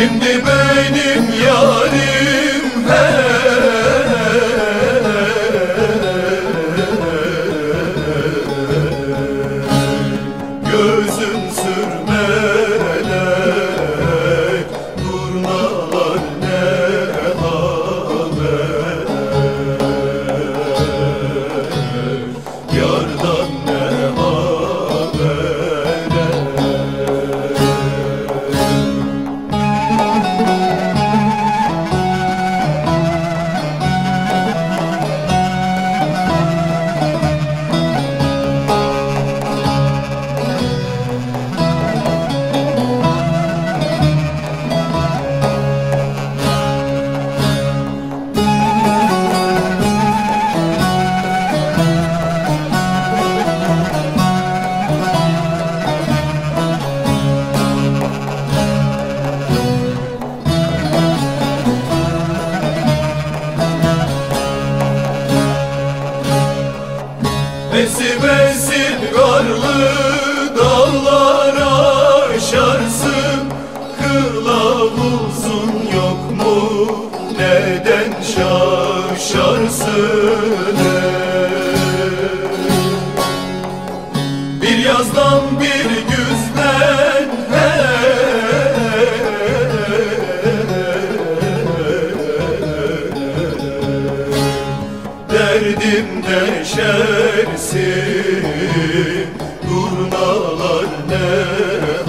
Şimdi benim yarim her besin karlı dağlara şarsın. Kılavuzun yok mu? Neden şaşarsın Derdim deşersin. Durnalar ne